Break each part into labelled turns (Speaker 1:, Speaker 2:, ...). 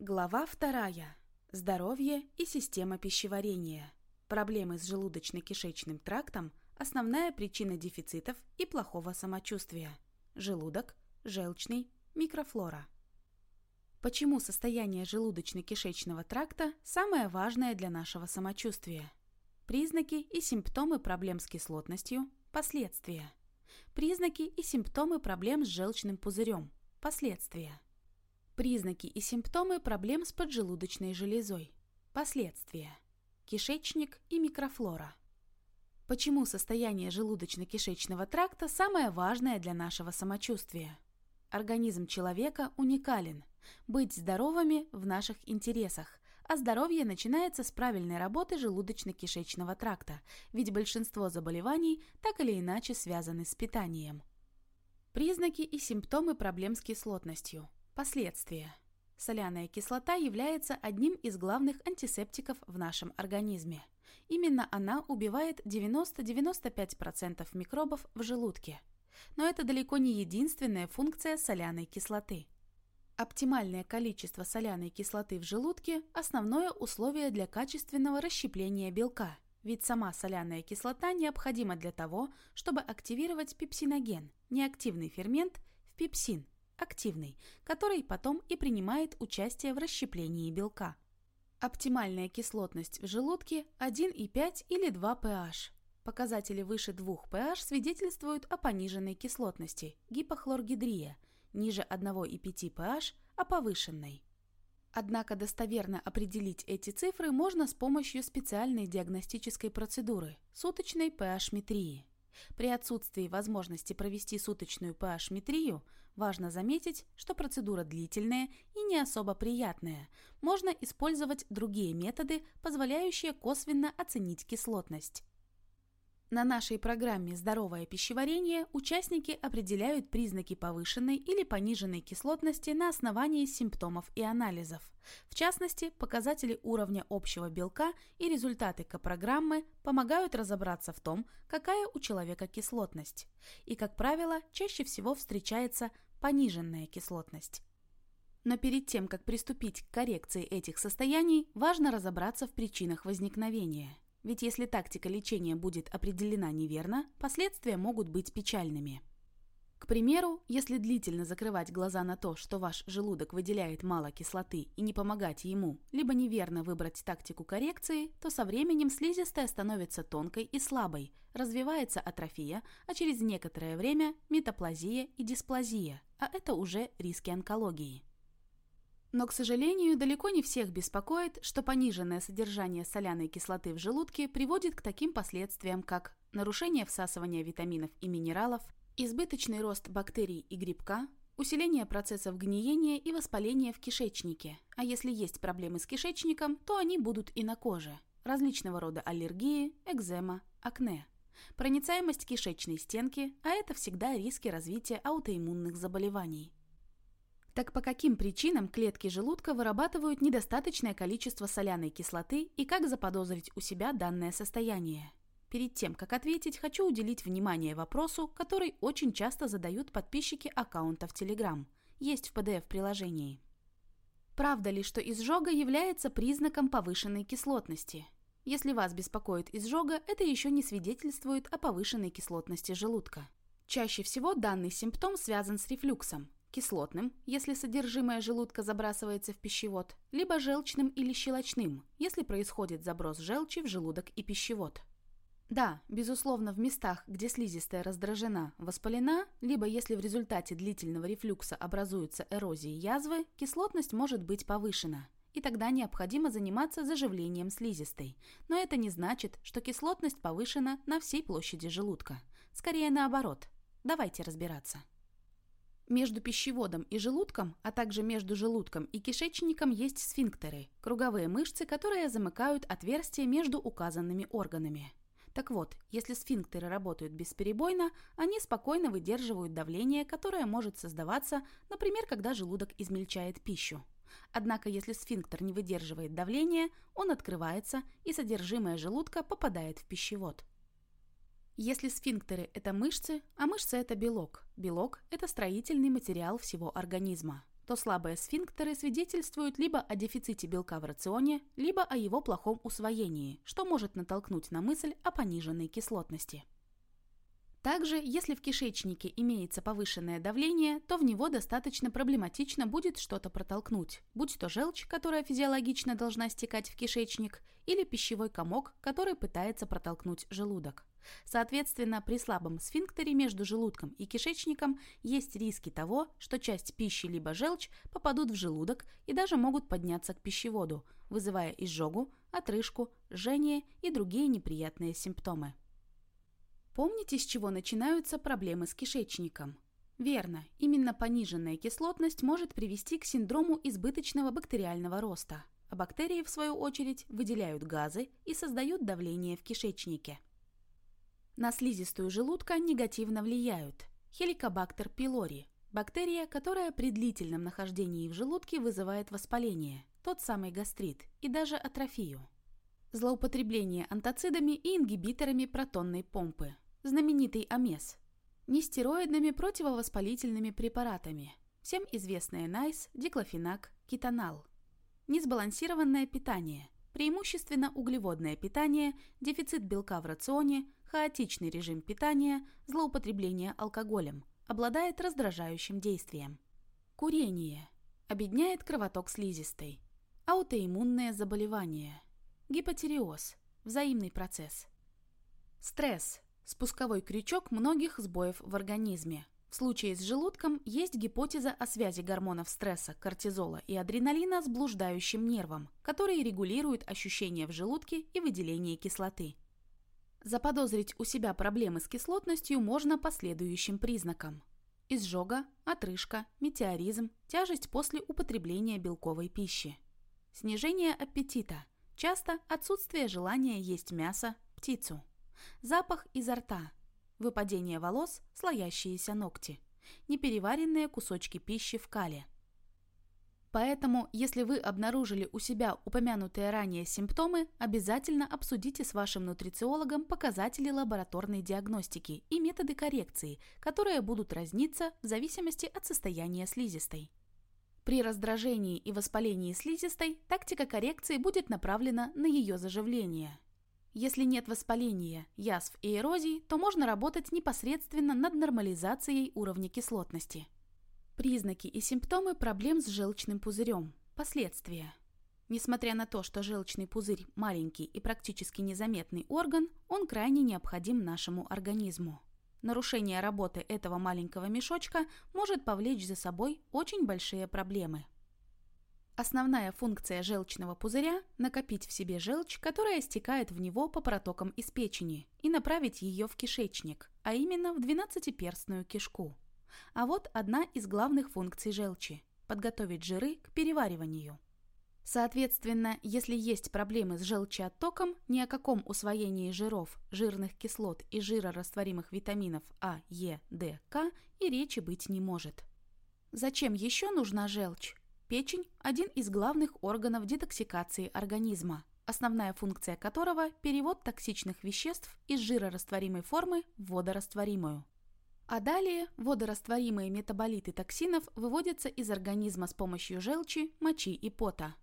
Speaker 1: Глава вторая. Здоровье и система пищеварения. Проблемы с желудочно-кишечным трактом – основная причина дефицитов и плохого самочувствия. Желудок, желчный, микрофлора. Почему состояние желудочно-кишечного тракта самое важное для нашего самочувствия? Признаки и симптомы проблем с кислотностью – последствия. Признаки и симптомы проблем с желчным пузырем – последствия. Признаки и симптомы проблем с поджелудочной железой. Последствия. Кишечник и микрофлора. Почему состояние желудочно-кишечного тракта самое важное для нашего самочувствия? Организм человека уникален. Быть здоровыми в наших интересах, а здоровье начинается с правильной работы желудочно-кишечного тракта, ведь большинство заболеваний так или иначе связаны с питанием. Признаки и симптомы проблем с кислотностью – Последствия. Соляная кислота является одним из главных антисептиков в нашем организме. Именно она убивает 90-95% микробов в желудке. Но это далеко не единственная функция соляной кислоты. Оптимальное количество соляной кислоты в желудке – основное условие для качественного расщепления белка, ведь сама соляная кислота необходима для того, чтобы активировать пепсиноген, неактивный фермент в пепсин – активный, который потом и принимает участие в расщеплении белка. Оптимальная кислотность в желудке 1,5 или 2 pH. Показатели выше 2 pH свидетельствуют о пониженной кислотности, гипохлоргидрия, ниже 1,5 pH – о повышенной. Однако достоверно определить эти цифры можно с помощью специальной диагностической процедуры – суточной pH-метрии. При отсутствии возможности провести суточную pH-метрию важно заметить, что процедура длительная и не особо приятная. Можно использовать другие методы, позволяющие косвенно оценить кислотность. На нашей программе «Здоровое пищеварение» участники определяют признаки повышенной или пониженной кислотности на основании симптомов и анализов. В частности, показатели уровня общего белка и результаты К-программы помогают разобраться в том, какая у человека кислотность. И, как правило, чаще всего встречается пониженная кислотность. Но перед тем, как приступить к коррекции этих состояний, важно разобраться в причинах возникновения – ведь если тактика лечения будет определена неверно, последствия могут быть печальными. К примеру, если длительно закрывать глаза на то, что ваш желудок выделяет мало кислоты и не помогать ему, либо неверно выбрать тактику коррекции, то со временем слизистая становится тонкой и слабой, развивается атрофия, а через некоторое время метаплазия и дисплазия, а это уже риски онкологии. Но, к сожалению, далеко не всех беспокоит, что пониженное содержание соляной кислоты в желудке приводит к таким последствиям, как нарушение всасывания витаминов и минералов, избыточный рост бактерий и грибка, усиление процессов гниения и воспаления в кишечнике. А если есть проблемы с кишечником, то они будут и на коже. Различного рода аллергии, экзема, акне. Проницаемость кишечной стенки, а это всегда риски развития аутоиммунных заболеваний. Так по каким причинам клетки желудка вырабатывают недостаточное количество соляной кислоты и как заподозрить у себя данное состояние? Перед тем, как ответить, хочу уделить внимание вопросу, который очень часто задают подписчики аккаунта в Telegram. Есть в PDF-приложении. Правда ли, что изжога является признаком повышенной кислотности? Если вас беспокоит изжога, это еще не свидетельствует о повышенной кислотности желудка. Чаще всего данный симптом связан с рефлюксом, кислотным, если содержимое желудка забрасывается в пищевод, либо желчным или щелочным, если происходит заброс желчи в желудок и пищевод. Да, безусловно, в местах, где слизистая раздражена, воспалена, либо если в результате длительного рефлюкса образуются эрозии язвы, кислотность может быть повышена. И тогда необходимо заниматься заживлением слизистой. Но это не значит, что кислотность повышена на всей площади желудка. Скорее наоборот. Давайте разбираться. Между пищеводом и желудком, а также между желудком и кишечником есть сфинктеры – круговые мышцы, которые замыкают отверстия между указанными органами. Так вот, если сфинктеры работают бесперебойно, они спокойно выдерживают давление, которое может создаваться, например, когда желудок измельчает пищу. Однако, если сфинктер не выдерживает давления, он открывается, и содержимое желудка попадает в пищевод. Если сфинктеры – это мышцы, а мышцы – это белок. Белок – это строительный материал всего организма. То слабые сфинктеры свидетельствуют либо о дефиците белка в рационе, либо о его плохом усвоении, что может натолкнуть на мысль о пониженной кислотности. Также, если в кишечнике имеется повышенное давление, то в него достаточно проблематично будет что-то протолкнуть, будь то желчь, которая физиологично должна стекать в кишечник, или пищевой комок, который пытается протолкнуть желудок. Соответственно, при слабом сфинктере между желудком и кишечником есть риски того, что часть пищи либо желчь попадут в желудок и даже могут подняться к пищеводу, вызывая изжогу, отрыжку, жжение и другие неприятные симптомы. Помните, с чего начинаются проблемы с кишечником? Верно, именно пониженная кислотность может привести к синдрому избыточного бактериального роста, а бактерии, в свою очередь, выделяют газы и создают давление в кишечнике. На слизистую желудка негативно влияют хеликобактер пилори – бактерия, которая при длительном нахождении в желудке вызывает воспаление, тот самый гастрит и даже атрофию. Злоупотребление антоцидами и ингибиторами протонной помпы – знаменитый АМЕС, нестероидными противовоспалительными препаратами, всем известные НАЙС, диклофенак, кетонал. Несбалансированное питание, преимущественно углеводное питание, дефицит белка в рационе, хаотичный режим питания, злоупотребление алкоголем, обладает раздражающим действием. Курение. Обедняет кровоток слизистой. Аутоиммунные заболевания. Гипотереоз. Взаимный процесс. Стресс спусковой крючок многих сбоев в организме. В случае с желудком есть гипотеза о связи гормонов стресса, кортизола и адреналина с блуждающим нервом, который регулирует ощущения в желудке и выделение кислоты. Заподозрить у себя проблемы с кислотностью можно по следующим признакам. Изжога, отрыжка, метеоризм, тяжесть после употребления белковой пищи. Снижение аппетита, часто отсутствие желания есть мясо, птицу. Запах изо рта. Выпадение волос, слоящиеся ногти. Непереваренные кусочки пищи в кале. Поэтому, если вы обнаружили у себя упомянутые ранее симптомы, обязательно обсудите с вашим нутрициологом показатели лабораторной диагностики и методы коррекции, которые будут разниться в зависимости от состояния слизистой. При раздражении и воспалении слизистой тактика коррекции будет направлена на ее заживление. Если нет воспаления, язв и эрозий, то можно работать непосредственно над нормализацией уровня кислотности. Признаки и симптомы проблем с желчным пузырем. Последствия. Несмотря на то, что желчный пузырь маленький и практически незаметный орган, он крайне необходим нашему организму. Нарушение работы этого маленького мешочка может повлечь за собой очень большие проблемы. Основная функция желчного пузыря – накопить в себе желчь, которая стекает в него по протокам из печени, и направить ее в кишечник, а именно в двенадцатиперстную кишку. А вот одна из главных функций желчи – подготовить жиры к перевариванию. Соответственно, если есть проблемы с желчеоттоком, ни о каком усвоении жиров, жирных кислот и жирорастворимых витаминов А, Е, Д, К и речи быть не может. Зачем еще нужна желчь? Печень – один из главных органов детоксикации организма, основная функция которого – перевод токсичных веществ из жирорастворимой формы в водорастворимую. А далее водорастворимые метаболиты токсинов выводятся из организма с помощью желчи, мочи и пота.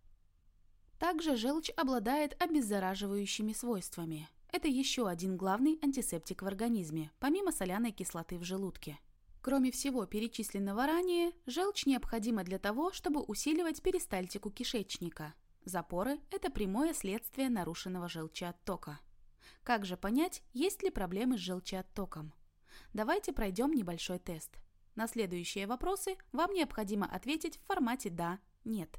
Speaker 1: Также желчь обладает обеззараживающими свойствами. Это еще один главный антисептик в организме, помимо соляной кислоты в желудке. Кроме всего перечисленного ранее, желчь необходима для того, чтобы усиливать перистальтику кишечника. Запоры – это прямое следствие нарушенного желчеоттока. Как же понять, есть ли проблемы с желчеоттоком? Давайте пройдем небольшой тест. На следующие вопросы вам необходимо ответить в формате «да», «нет».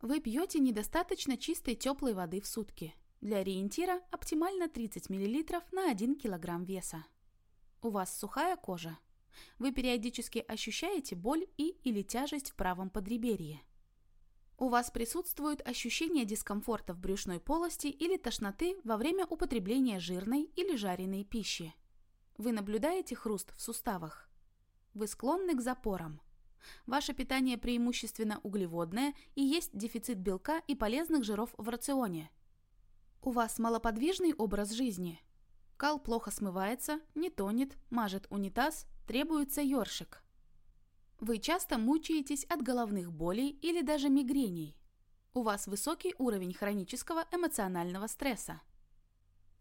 Speaker 1: Вы пьете недостаточно чистой теплой воды в сутки. Для ориентира оптимально 30 мл на 1 кг веса. У вас сухая кожа. Вы периодически ощущаете боль и или тяжесть в правом подреберье. У вас присутствует ощущение дискомфорта в брюшной полости или тошноты во время употребления жирной или жареной пищи. Вы наблюдаете хруст в суставах. Вы склонны к запорам. Ваше питание преимущественно углеводное и есть дефицит белка и полезных жиров в рационе. У вас малоподвижный образ жизни. Кал плохо смывается, не тонет, мажет унитаз, Требуется ёршик. Вы часто мучаетесь от головных болей или даже мигрений. У вас высокий уровень хронического эмоционального стресса.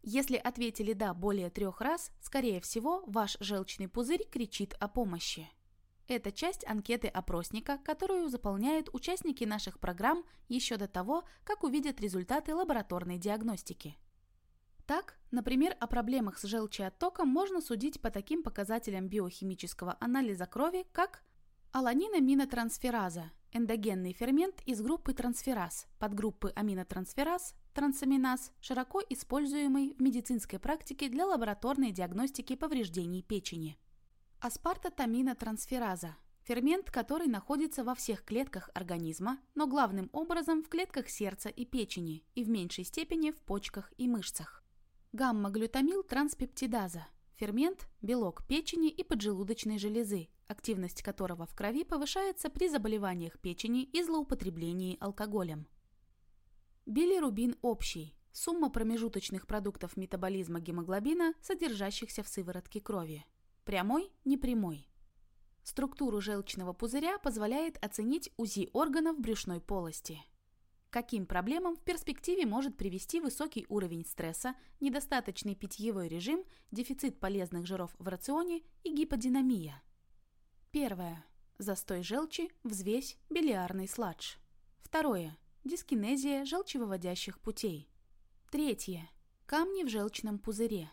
Speaker 1: Если ответили «да» более трех раз, скорее всего, ваш желчный пузырь кричит о помощи. Это часть анкеты опросника, которую заполняют участники наших программ еще до того, как увидят результаты лабораторной диагностики. Так, например, о проблемах с желчеоттоком можно судить по таким показателям биохимического анализа крови, как Аланинаминотрансфераза – эндогенный фермент из группы трансфераз, подгруппы аминотрансфераз, трансаминаз, широко используемый в медицинской практике для лабораторной диагностики повреждений печени. Аспартатаминотрансфераза – фермент, который находится во всех клетках организма, но главным образом в клетках сердца и печени и в меньшей степени в почках и мышцах. Гамма-глютамил транспептидаза – фермент, белок печени и поджелудочной железы, активность которого в крови повышается при заболеваниях печени и злоупотреблении алкоголем. Билирубин общий – сумма промежуточных продуктов метаболизма гемоглобина, содержащихся в сыворотке крови. Прямой – непрямой. Структуру желчного пузыря позволяет оценить УЗИ органов брюшной полости. Каким проблемам в перспективе может привести высокий уровень стресса, недостаточный питьевой режим, дефицит полезных жиров в рационе и гиподинамия – Первое. Застой желчи, взвесь, билиарный сладж. Второе. Дискинезия желчевыводящих путей. Третье. Камни в желчном пузыре.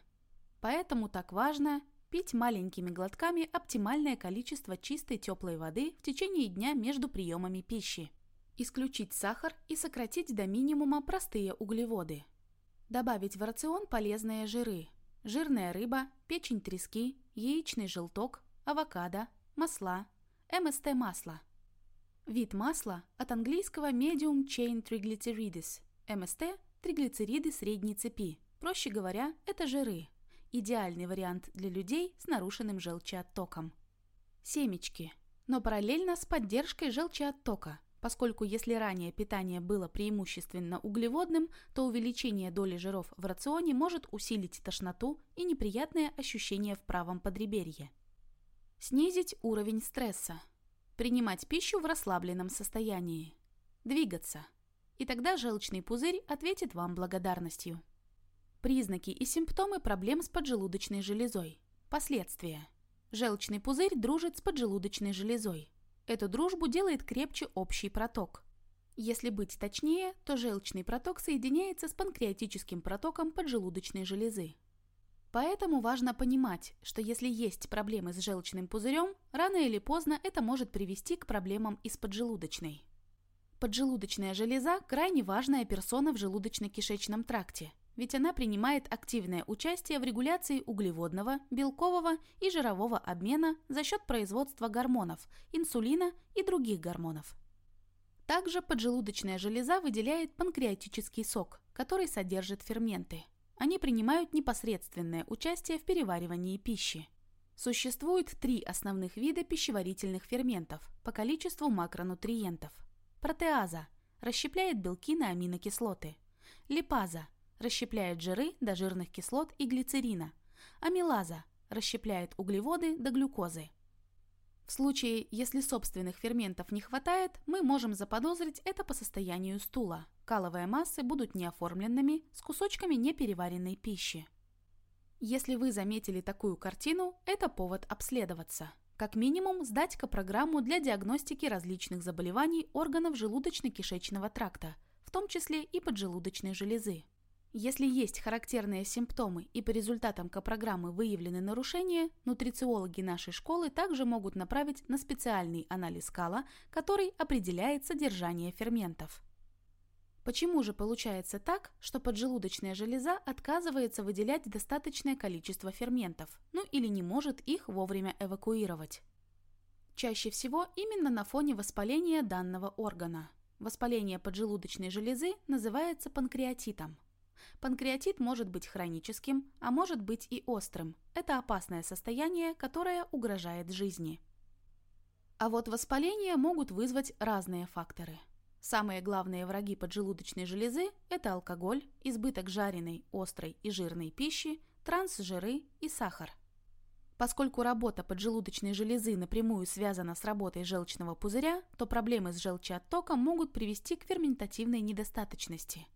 Speaker 1: Поэтому так важно пить маленькими глотками оптимальное количество чистой теплой воды в течение дня между приемами пищи. Исключить сахар и сократить до минимума простые углеводы. Добавить в рацион полезные жиры. Жирная рыба, печень трески, яичный желток, авокадо, масла, МСТ-масло. Вид масла от английского Medium Chain Triglycerides, МСТ – триглицериды средней цепи. Проще говоря, это жиры. Идеальный вариант для людей с нарушенным желчеоттоком. Семечки. Но параллельно с поддержкой желчеоттока, поскольку если ранее питание было преимущественно углеводным, то увеличение доли жиров в рационе может усилить тошноту и неприятное ощущение в правом подреберье. Снизить уровень стресса. Принимать пищу в расслабленном состоянии. Двигаться. И тогда желчный пузырь ответит вам благодарностью. Признаки и симптомы проблем с поджелудочной железой. Последствия. Желчный пузырь дружит с поджелудочной железой. Эту дружбу делает крепче общий проток. Если быть точнее, то желчный проток соединяется с панкреатическим протоком поджелудочной железы. Поэтому важно понимать, что если есть проблемы с желчным пузырем, рано или поздно это может привести к проблемам и с поджелудочной. Поджелудочная железа – крайне важная персона в желудочно-кишечном тракте, ведь она принимает активное участие в регуляции углеводного, белкового и жирового обмена за счет производства гормонов, инсулина и других гормонов. Также поджелудочная железа выделяет панкреатический сок, который содержит ферменты – они принимают непосредственное участие в переваривании пищи. Существует три основных вида пищеварительных ферментов по количеству макронутриентов. Протеаза – расщепляет белки на аминокислоты. Липаза – расщепляет жиры до жирных кислот и глицерина. Амилаза – расщепляет углеводы до глюкозы. В случае, если собственных ферментов не хватает, мы можем заподозрить это по состоянию стула. Каловые массы будут неоформленными, с кусочками непереваренной пищи. Если вы заметили такую картину, это повод обследоваться. Как минимум, сдать программу для диагностики различных заболеваний органов желудочно-кишечного тракта, в том числе и поджелудочной железы. Если есть характерные симптомы и по результатам копрограммы выявлены нарушения, нутрициологи нашей школы также могут направить на специальный анализ кала, который определяет содержание ферментов. Почему же получается так, что поджелудочная железа отказывается выделять достаточное количество ферментов, ну или не может их вовремя эвакуировать? Чаще всего именно на фоне воспаления данного органа. Воспаление поджелудочной железы называется панкреатитом – Панкреатит может быть хроническим, а может быть и острым. Это опасное состояние, которое угрожает жизни. А вот воспаление могут вызвать разные факторы. Самые главные враги поджелудочной железы – это алкоголь, избыток жареной, острой и жирной пищи, трансжиры и сахар. Поскольку работа поджелудочной железы напрямую связана с работой желчного пузыря, то проблемы с желчеоттоком могут привести к ферментативной недостаточности.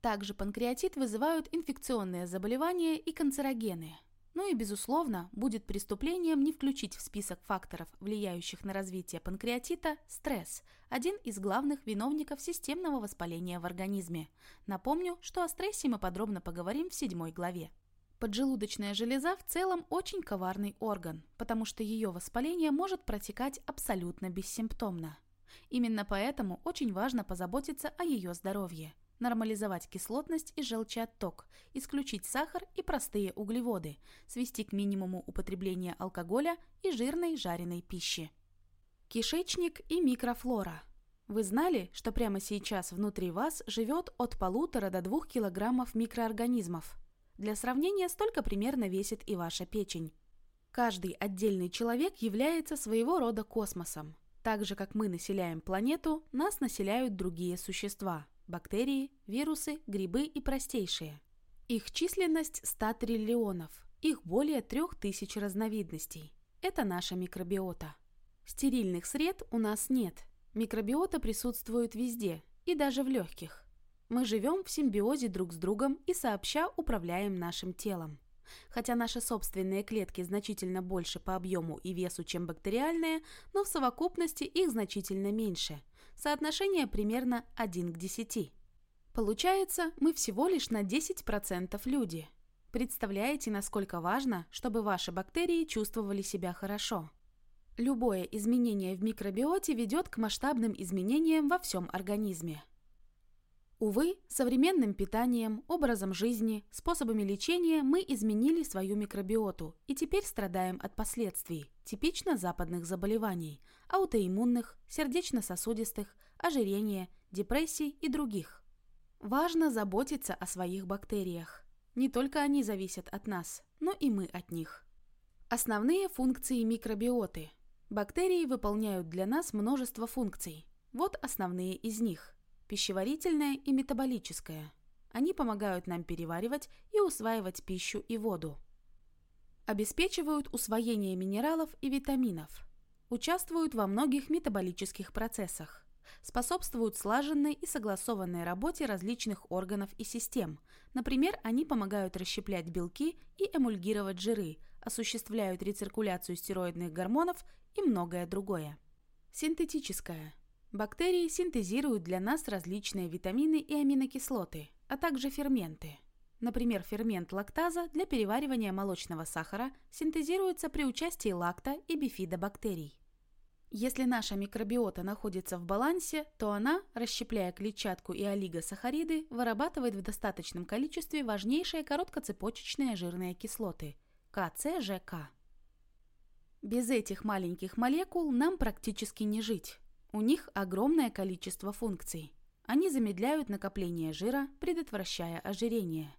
Speaker 1: Также панкреатит вызывают инфекционные заболевания и канцерогены. Ну и, безусловно, будет преступлением не включить в список факторов, влияющих на развитие панкреатита, стресс – один из главных виновников системного воспаления в организме. Напомню, что о стрессе мы подробно поговорим в седьмой главе. Поджелудочная железа в целом очень коварный орган, потому что ее воспаление может протекать абсолютно бессимптомно. Именно поэтому очень важно позаботиться о ее здоровье, нормализовать кислотность и желчеотток, исключить сахар и простые углеводы, свести к минимуму употребление алкоголя и жирной жареной пищи. Кишечник и микрофлора. Вы знали, что прямо сейчас внутри вас живет от полутора до двух килограммов микроорганизмов – для сравнения, столько примерно весит и ваша печень. Каждый отдельный человек является своего рода космосом. Так же, как мы населяем планету, нас населяют другие существа – бактерии, вирусы, грибы и простейшие. Их численность 100 триллионов, их более 3000 разновидностей. Это наша микробиота. Стерильных сред у нас нет. Микробиота присутствует везде, и даже в легких. Мы живем в симбиозе друг с другом и сообща управляем нашим телом. Хотя наши собственные клетки значительно больше по объему и весу, чем бактериальные, но в совокупности их значительно меньше. Соотношение примерно 1 к 10. Получается, мы всего лишь на 10% люди. Представляете, насколько важно, чтобы ваши бактерии чувствовали себя хорошо? Любое изменение в микробиоте ведет к масштабным изменениям во всем организме. Увы, современным питанием, образом жизни, способами лечения мы изменили свою микробиоту и теперь страдаем от последствий, типично западных заболеваний, аутоиммунных, сердечно-сосудистых, ожирения, депрессий и других. Важно заботиться о своих бактериях. Не только они зависят от нас, но и мы от них. Основные функции микробиоты. Бактерии выполняют для нас множество функций. Вот основные из них – пищеварительное и метаболическое. Они помогают нам переваривать и усваивать пищу и воду. Обеспечивают усвоение минералов и витаминов. Участвуют во многих метаболических процессах. Способствуют слаженной и согласованной работе различных органов и систем. Например, они помогают расщеплять белки и эмульгировать жиры, осуществляют рециркуляцию стероидных гормонов и многое другое. Синтетическое – Бактерии синтезируют для нас различные витамины и аминокислоты, а также ферменты. Например, фермент лактаза для переваривания молочного сахара синтезируется при участии лакта и бифидобактерий. Если наша микробиота находится в балансе, то она, расщепляя клетчатку и олигосахариды, вырабатывает в достаточном количестве важнейшие короткоцепочечные жирные кислоты – КЦЖК. Без этих маленьких молекул нам практически не жить. У них огромное количество функций. Они замедляют накопление жира, предотвращая ожирение.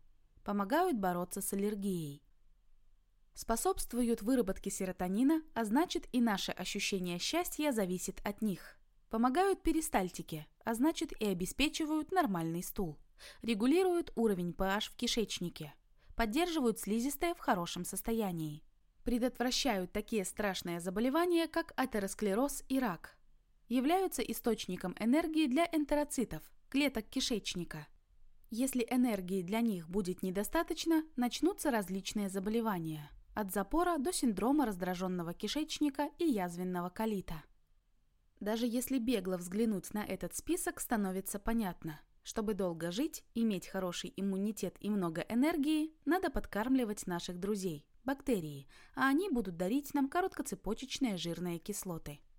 Speaker 1: Помогают бороться с аллергией. Способствуют выработке серотонина, а значит и наше ощущение счастья зависит от них. Помогают перистальтике, а значит и обеспечивают нормальный стул. Регулируют уровень pH в кишечнике. Поддерживают слизистое в хорошем состоянии. Предотвращают такие страшные заболевания, как атеросклероз и рак – являются источником энергии для энтероцитов, клеток кишечника. Если энергии для них будет недостаточно, начнутся различные заболевания, от запора до синдрома раздраженного кишечника и язвенного колита. Даже если бегло взглянуть на этот список, становится понятно. Чтобы долго жить, иметь хороший иммунитет и много энергии, надо подкармливать наших друзей – бактерии, а они будут дарить нам короткоцепочечные жирные кислоты –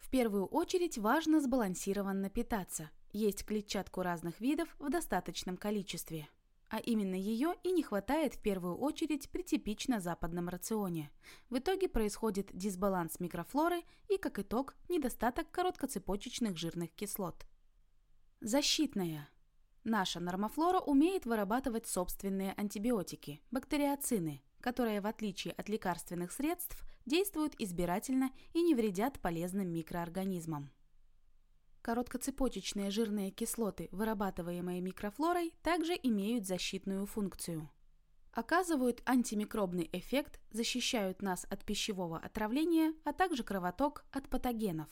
Speaker 1: в первую очередь важно сбалансированно питаться, есть клетчатку разных видов в достаточном количестве. А именно ее и не хватает в первую очередь при типично западном рационе. В итоге происходит дисбаланс микрофлоры и, как итог, недостаток короткоцепочечных жирных кислот. Защитная. Наша нормофлора умеет вырабатывать собственные антибиотики – бактериоцины, которые, в отличие от лекарственных средств, действуют избирательно и не вредят полезным микроорганизмам. Короткоцепочечные жирные кислоты, вырабатываемые микрофлорой, также имеют защитную функцию. Оказывают антимикробный эффект, защищают нас от пищевого отравления, а также кровоток от патогенов.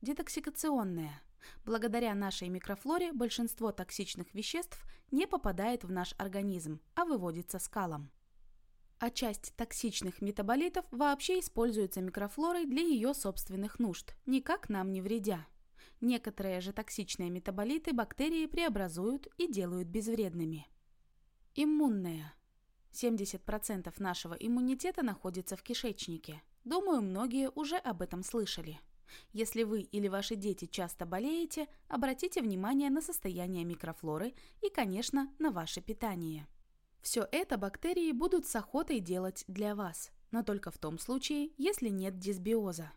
Speaker 1: Детоксикационная. Благодаря нашей микрофлоре большинство токсичных веществ не попадает в наш организм, а выводится скалом. А часть токсичных метаболитов вообще используется микрофлорой для ее собственных нужд, никак нам не вредя. Некоторые же токсичные метаболиты бактерии преобразуют и делают безвредными. Иммунная. 70% нашего иммунитета находится в кишечнике. Думаю, многие уже об этом слышали. Если вы или ваши дети часто болеете, обратите внимание на состояние микрофлоры и, конечно, на ваше питание. Все это бактерии будут с охотой делать для вас, но только в том случае, если нет дисбиоза.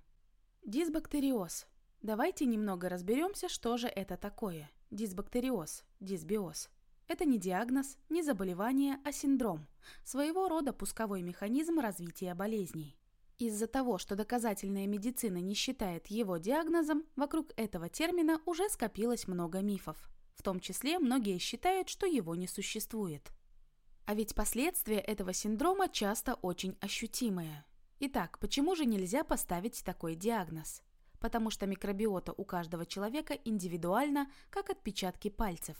Speaker 1: Дисбактериоз. Давайте немного разберемся, что же это такое. Дисбактериоз, дисбиоз. Это не диагноз, не заболевание, а синдром. Своего рода пусковой механизм развития болезней. Из-за того, что доказательная медицина не считает его диагнозом, вокруг этого термина уже скопилось много мифов. В том числе многие считают, что его не существует. А ведь последствия этого синдрома часто очень ощутимые. Итак, почему же нельзя поставить такой диагноз? Потому что микробиота у каждого человека индивидуальна, как отпечатки пальцев.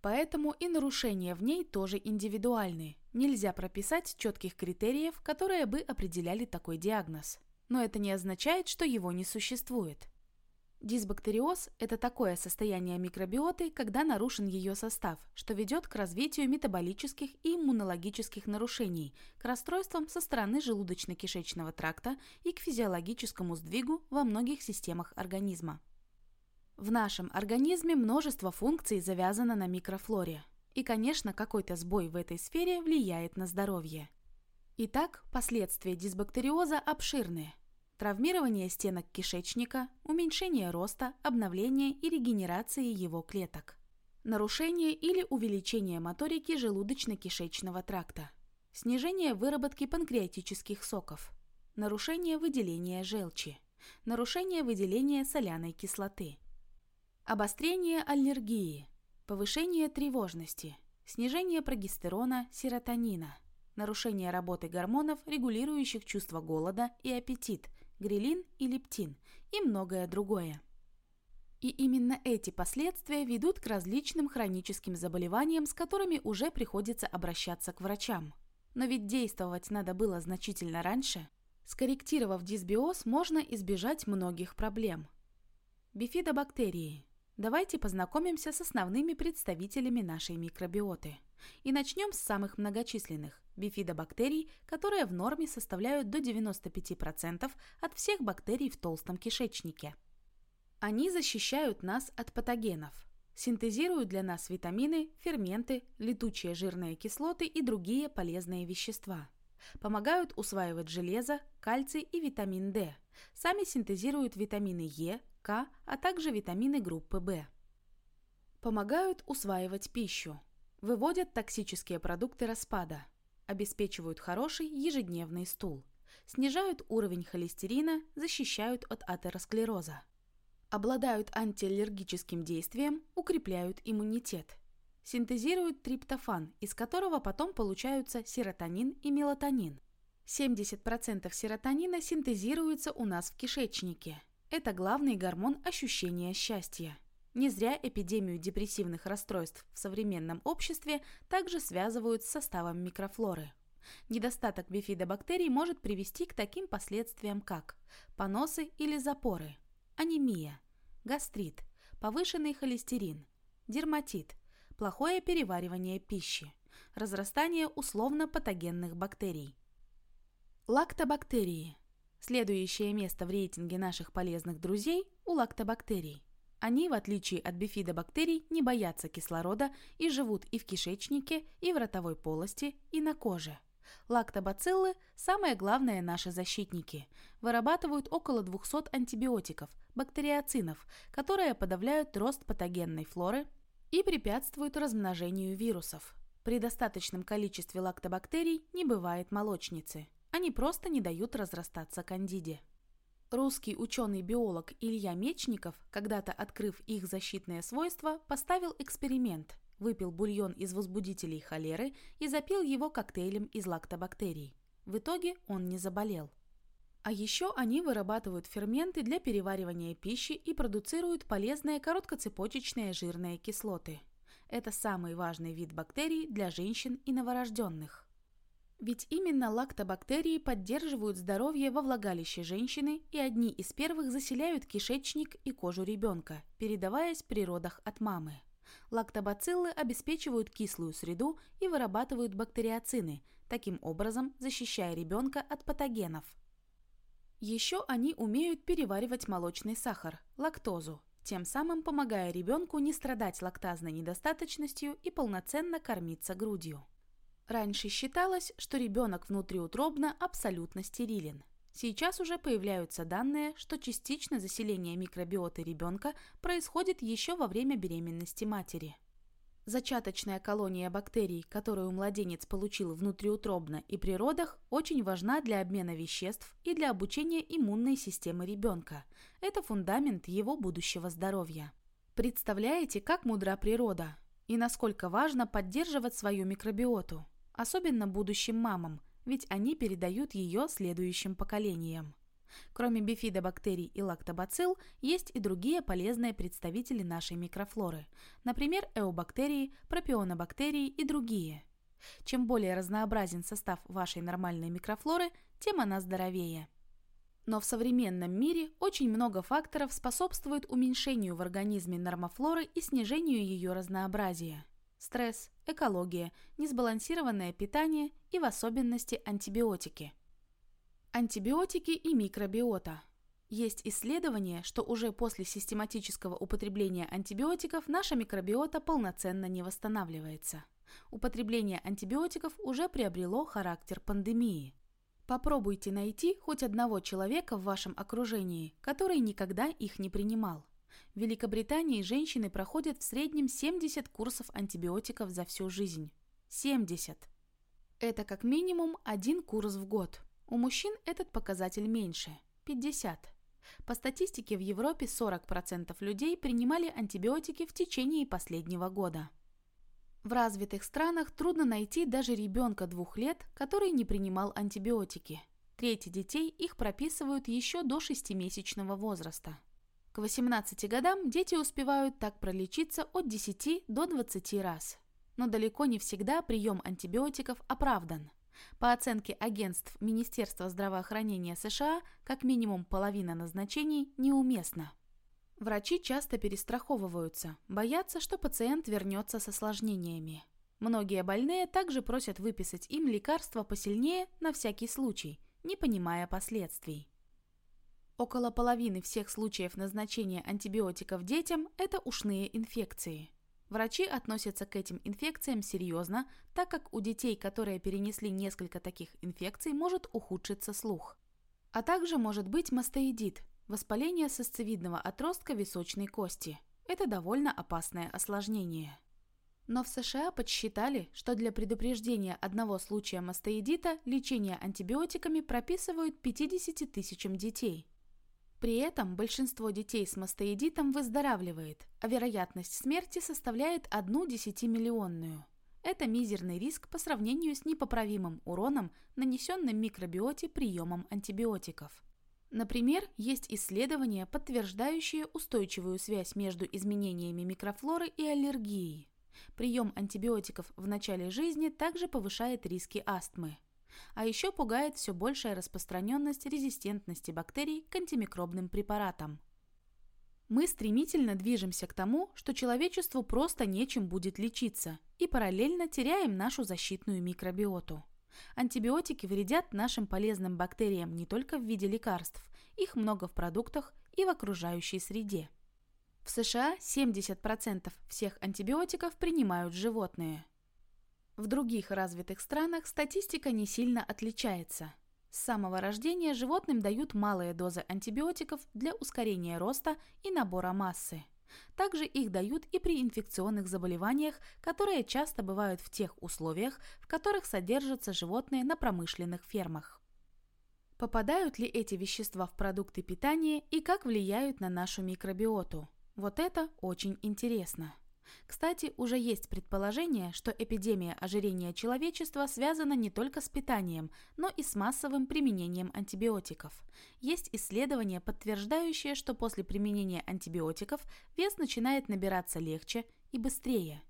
Speaker 1: Поэтому и нарушения в ней тоже индивидуальны. Нельзя прописать четких критериев, которые бы определяли такой диагноз. Но это не означает, что его не существует. Дисбактериоз – это такое состояние микробиоты, когда нарушен ее состав, что ведет к развитию метаболических и иммунологических нарушений, к расстройствам со стороны желудочно-кишечного тракта и к физиологическому сдвигу во многих системах организма. В нашем организме множество функций завязано на микрофлоре. И, конечно, какой-то сбой в этой сфере влияет на здоровье. Итак, последствия дисбактериоза обширны. Травмирование стенок кишечника, уменьшение роста, обновление и регенерации его клеток. Нарушение или увеличение моторики желудочно-кишечного тракта. Снижение выработки панкреатических соков. Нарушение выделения желчи. Нарушение выделения соляной кислоты. Обострение аллергии. Повышение тревожности. Снижение прогестерона, серотонина. Нарушение работы гормонов, регулирующих чувство голода и аппетит – грелин и лептин и многое другое. И именно эти последствия ведут к различным хроническим заболеваниям, с которыми уже приходится обращаться к врачам. Но ведь действовать надо было значительно раньше. Скорректировав дисбиоз, можно избежать многих проблем. Бифидобактерии. Давайте познакомимся с основными представителями нашей микробиоты. И начнем с самых многочисленных – бифидобактерий, которые в норме составляют до 95% от всех бактерий в толстом кишечнике. Они защищают нас от патогенов, синтезируют для нас витамины, ферменты, летучие жирные кислоты и другие полезные вещества. Помогают усваивать железо, кальций и витамин D. Сами синтезируют витамины Е, К, а также витамины группы В. Помогают усваивать пищу. Выводят токсические продукты распада. Обеспечивают хороший ежедневный стул. Снижают уровень холестерина, защищают от атеросклероза. Обладают антиаллергическим действием, укрепляют иммунитет. Синтезируют триптофан, из которого потом получаются серотонин и мелатонин. 70% серотонина синтезируется у нас в кишечнике – это главный гормон ощущения счастья. Не зря эпидемию депрессивных расстройств в современном обществе также связывают с составом микрофлоры. Недостаток бифидобактерий может привести к таким последствиям, как поносы или запоры, анемия, гастрит, повышенный холестерин, дерматит, плохое переваривание пищи, разрастание условно-патогенных бактерий. Лактобактерии Следующее место в рейтинге наших полезных друзей у лактобактерий. Они, в отличие от бифидобактерий, не боятся кислорода и живут и в кишечнике, и в ротовой полости, и на коже. Лактобациллы – самые главные наши защитники. Вырабатывают около 200 антибиотиков, бактериоцинов, которые подавляют рост патогенной флоры и препятствуют размножению вирусов. При достаточном количестве лактобактерий не бывает молочницы. Они просто не дают разрастаться кандиде. Русский ученый-биолог Илья Мечников, когда-то открыв их защитные свойства, поставил эксперимент. выпил бульон из возбудителей холеры и запил его коктейлем из лактобактерий. В итоге он не заболел. А еще они вырабатывают ферменты для переваривания пищи и продуцируют полезные короткоцепочечные жирные кислоты. Это самый важный вид бактерий для женщин и новорожденных. Ведь именно лактобактерии поддерживают здоровье во влагалище женщины и одни из первых заселяют кишечник и кожу ребенка, передаваясь при родах от мамы. Лактобациллы обеспечивают кислую среду и вырабатывают бактериоцины, таким образом защищая ребенка от патогенов. Еще они умеют переваривать молочный сахар, лактозу, тем самым помогая ребенку не страдать лактазной недостаточностью и полноценно кормиться грудью. Раньше считалось, что ребенок внутриутробно абсолютно стерилен. Сейчас уже появляются данные, что частично заселение микробиоты ребенка происходит еще во время беременности матери. Зачаточная колония бактерий, которую младенец получил внутриутробно и при родах, очень важна для обмена веществ и для обучения иммунной системы ребенка. Это фундамент его будущего здоровья. Представляете, как мудра природа? И насколько важно поддерживать свою микробиоту? Особенно будущим мамам, ведь они передают ее следующим поколениям. Кроме бифидобактерий и лактобацилл, есть и другие полезные представители нашей микрофлоры, например, эобактерии, пропионобактерии и другие. Чем более разнообразен состав вашей нормальной микрофлоры, тем она здоровее. Но в современном мире очень много факторов способствует уменьшению в организме нормофлоры и снижению ее разнообразия стресс, экология, несбалансированное питание и в особенности антибиотики. Антибиотики и микробиота. Есть исследование, что уже после систематического употребления антибиотиков наша микробиота полноценно не восстанавливается. Употребление антибиотиков уже приобрело характер пандемии. Попробуйте найти хоть одного человека в вашем окружении, который никогда их не принимал. В Великобритании женщины проходят в среднем 70 курсов антибиотиков за всю жизнь. 70. Это как минимум один курс в год. У мужчин этот показатель меньше – 50. По статистике в Европе 40% людей принимали антибиотики в течение последнего года. В развитых странах трудно найти даже ребенка двух лет, который не принимал антибиотики. Трети детей их прописывают еще до шестимесячного возраста. К 18 годам дети успевают так пролечиться от 10 до 20 раз. Но далеко не всегда прием антибиотиков оправдан. По оценке агентств Министерства здравоохранения США, как минимум половина назначений неуместна. Врачи часто перестраховываются, боятся, что пациент вернется с осложнениями. Многие больные также просят выписать им лекарства посильнее на всякий случай, не понимая последствий. Около половины всех случаев назначения антибиотиков детям – это ушные инфекции. Врачи относятся к этим инфекциям серьезно, так как у детей, которые перенесли несколько таких инфекций, может ухудшиться слух. А также может быть мастоидит – воспаление сосцевидного отростка височной кости. Это довольно опасное осложнение. Но в США подсчитали, что для предупреждения одного случая мастоидита лечение антибиотиками прописывают 50 тысячам детей. При этом большинство детей с мастоидитом выздоравливает, а вероятность смерти составляет одну десятимиллионную. Это мизерный риск по сравнению с непоправимым уроном, нанесенным микробиоте приемом антибиотиков. Например, есть исследования, подтверждающие устойчивую связь между изменениями микрофлоры и аллергией. Прием антибиотиков в начале жизни также повышает риски астмы. А еще пугает все большая распространенность резистентности бактерий к антимикробным препаратам. Мы стремительно движемся к тому, что человечеству просто нечем будет лечиться, и параллельно теряем нашу защитную микробиоту. Антибиотики вредят нашим полезным бактериям не только в виде лекарств, их много в продуктах и в окружающей среде. В США 70% всех антибиотиков принимают животные. В других развитых странах статистика не сильно отличается. С самого рождения животным дают малые дозы антибиотиков для ускорения роста и набора массы. Также их дают и при инфекционных заболеваниях, которые часто бывают в тех условиях, в которых содержатся животные на промышленных фермах. Попадают ли эти вещества в продукты питания и как влияют на нашу микробиоту? Вот это очень интересно. Кстати, уже есть предположение, что эпидемия ожирения человечества связана не только с питанием, но и с массовым применением антибиотиков. Есть исследования, подтверждающие, что после применения антибиотиков вес начинает набираться легче и быстрее.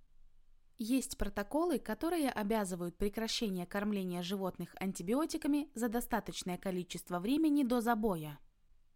Speaker 1: Есть протоколы, которые обязывают прекращение кормления животных антибиотиками за достаточное количество времени до забоя.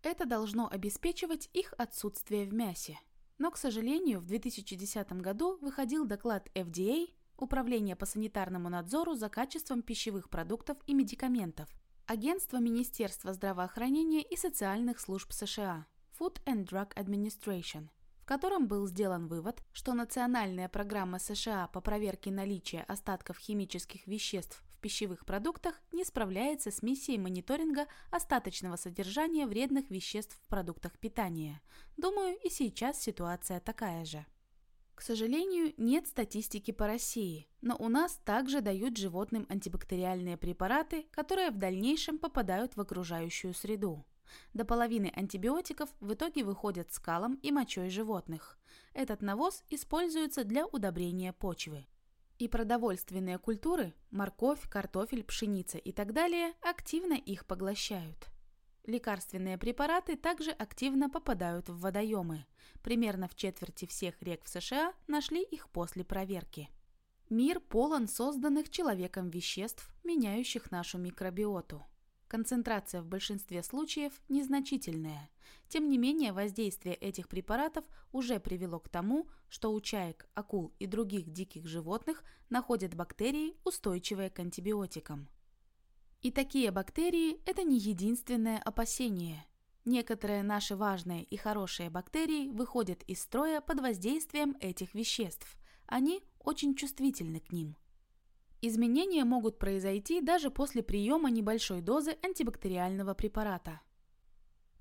Speaker 1: Это должно обеспечивать их отсутствие в мясе. Но, к сожалению, в 2010 году выходил доклад FDA Управление по санитарному надзору за качеством пищевых продуктов и медикаментов, Агентство Министерства здравоохранения и социальных служб США, Food and Drug Administration, в котором был сделан вывод, что национальная программа США по проверке наличия остатков химических веществ пищевых продуктах не справляется с миссией мониторинга остаточного содержания вредных веществ в продуктах питания. Думаю, и сейчас ситуация такая же. К сожалению, нет статистики по России, но у нас также дают животным антибактериальные препараты, которые в дальнейшем попадают в окружающую среду. До половины антибиотиков в итоге выходят скалом и мочой животных. Этот навоз используется для удобрения почвы. И продовольственные культуры – морковь, картофель, пшеница и так далее – активно их поглощают. Лекарственные препараты также активно попадают в водоемы. Примерно в четверти всех рек в США нашли их после проверки. Мир полон созданных человеком веществ, меняющих нашу микробиоту. Концентрация в большинстве случаев незначительная. Тем не менее, воздействие этих препаратов уже привело к тому, что у чаек, акул и других диких животных находят бактерии, устойчивые к антибиотикам. И такие бактерии – это не единственное опасение. Некоторые наши важные и хорошие бактерии выходят из строя под воздействием этих веществ. Они очень чувствительны к ним. Изменения могут произойти даже после приема небольшой дозы антибактериального препарата.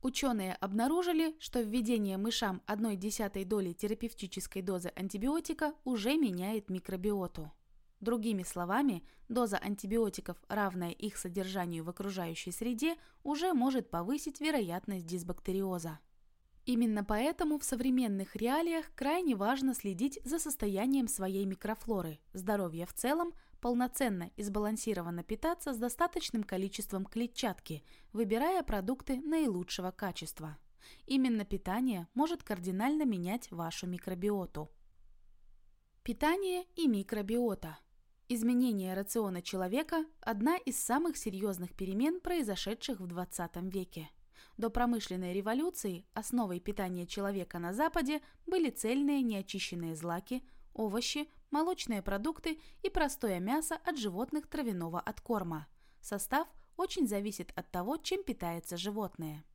Speaker 1: Ученые обнаружили, что введение мышам 1 десятой доли терапевтической дозы антибиотика уже меняет микробиоту. Другими словами, доза антибиотиков, равная их содержанию в окружающей среде, уже может повысить вероятность дисбактериоза. Именно поэтому в современных реалиях крайне важно следить за состоянием своей микрофлоры, здоровья в целом, полноценно и сбалансированно питаться с достаточным количеством клетчатки, выбирая продукты наилучшего качества. Именно питание может кардинально менять вашу микробиоту. Питание и микробиота. Изменение рациона человека – одна из самых серьезных перемен, произошедших в 20 веке. До промышленной революции основой питания человека на Западе были цельные неочищенные злаки, овощи, молочные продукты и простое мясо от животных травяного откорма. Состав очень зависит от того, чем питается животное.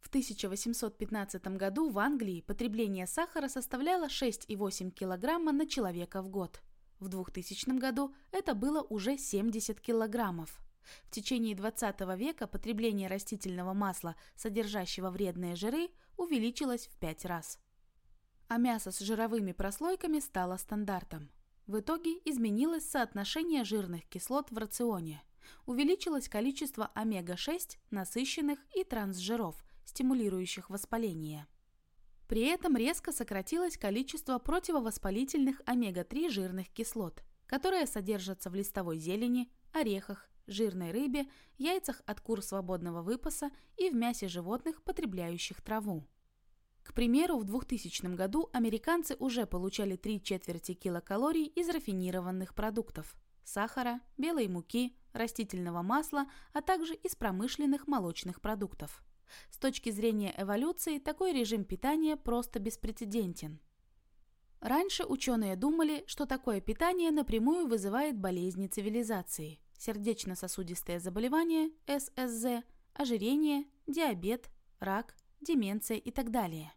Speaker 1: В 1815 году в Англии потребление сахара составляло 6,8 кг на человека в год. В 2000 году это было уже 70 килограммов. В течение 20 века потребление растительного масла, содержащего вредные жиры, увеличилось в 5 раз а мясо с жировыми прослойками стало стандартом. В итоге изменилось соотношение жирных кислот в рационе. Увеличилось количество омега-6, насыщенных и трансжиров, стимулирующих воспаление. При этом резко сократилось количество противовоспалительных омега-3 жирных кислот, которые содержатся в листовой зелени, орехах, жирной рыбе, яйцах от кур свободного выпаса и в мясе животных, потребляющих траву. К примеру, в 2000 году американцы уже получали три четверти килокалорий из рафинированных продуктов – сахара, белой муки, растительного масла, а также из промышленных молочных продуктов. С точки зрения эволюции, такой режим питания просто беспрецедентен. Раньше ученые думали, что такое питание напрямую вызывает болезни цивилизации – сердечно-сосудистые заболевания, ССЗ, ожирение, диабет, рак, деменция и так далее.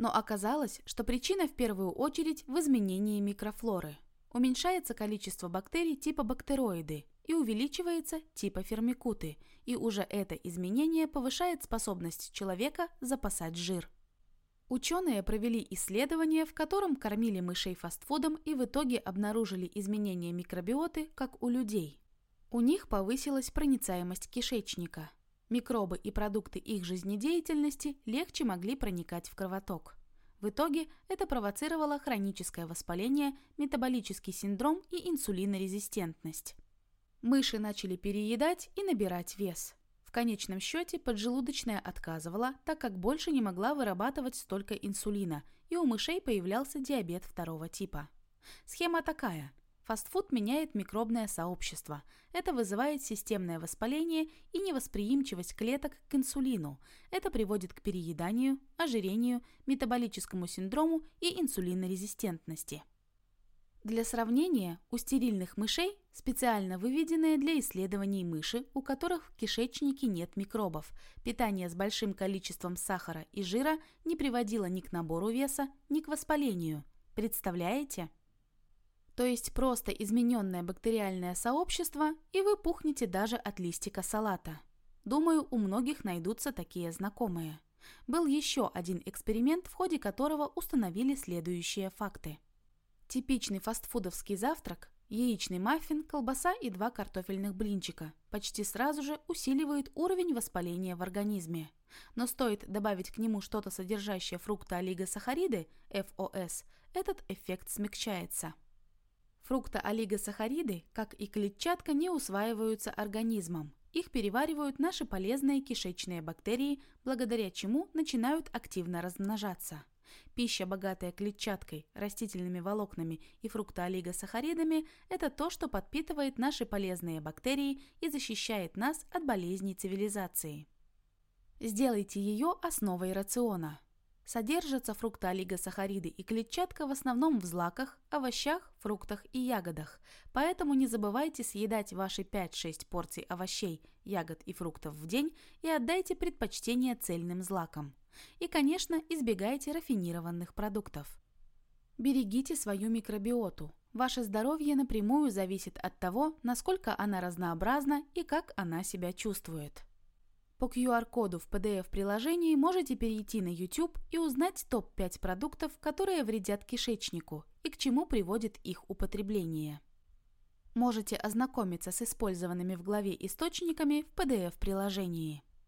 Speaker 1: Но оказалось, что причина в первую очередь в изменении микрофлоры. Уменьшается количество бактерий типа бактероиды и увеличивается типа фермикуты, и уже это изменение повышает способность человека запасать жир. Ученые провели исследование, в котором кормили мышей фастфудом и в итоге обнаружили изменения микробиоты, как у людей. У них повысилась проницаемость кишечника – Микробы и продукты их жизнедеятельности легче могли проникать в кровоток. В итоге это провоцировало хроническое воспаление, метаболический синдром и инсулинорезистентность. Мыши начали переедать и набирать вес. В конечном счете поджелудочная отказывала, так как больше не могла вырабатывать столько инсулина, и у мышей появлялся диабет второго типа. Схема такая. Фастфуд меняет микробное сообщество. Это вызывает системное воспаление и невосприимчивость клеток к инсулину. Это приводит к перееданию, ожирению, метаболическому синдрому и инсулинорезистентности. Для сравнения, у стерильных мышей специально выведенные для исследований мыши, у которых в кишечнике нет микробов. Питание с большим количеством сахара и жира не приводило ни к набору веса, ни к воспалению. Представляете? То есть просто измененное бактериальное сообщество, и вы пухнете даже от листика салата. Думаю, у многих найдутся такие знакомые. Был еще один эксперимент, в ходе которого установили следующие факты – Типичный фастфудовский завтрак – яичный маффин, колбаса и два картофельных блинчика – почти сразу же усиливает уровень воспаления в организме. Но стоит добавить к нему что-то содержащее фруктоолигосахариды – ФОС, этот эффект смягчается. Фруктоолигосахариды, как и клетчатка, не усваиваются организмом. Их переваривают наши полезные кишечные бактерии, благодаря чему начинают активно размножаться. Пища, богатая клетчаткой, растительными волокнами и фруктоолигосахаридами – это то, что подпитывает наши полезные бактерии и защищает нас от болезней цивилизации. Сделайте ее основой рациона. Содержатся фруктоолигосахариды и клетчатка в основном в злаках, овощах, фруктах и ягодах, поэтому не забывайте съедать ваши 5-6 порций овощей, ягод и фруктов в день и отдайте предпочтение цельным злакам. И, конечно, избегайте рафинированных продуктов. Берегите свою микробиоту. Ваше здоровье напрямую зависит от того, насколько она разнообразна и как она себя чувствует. По QR-коду в PDF-приложении можете перейти на YouTube и узнать топ-5 продуктов, которые вредят кишечнику и к чему приводит их употребление. Можете ознакомиться с использованными в главе источниками в PDF-приложении.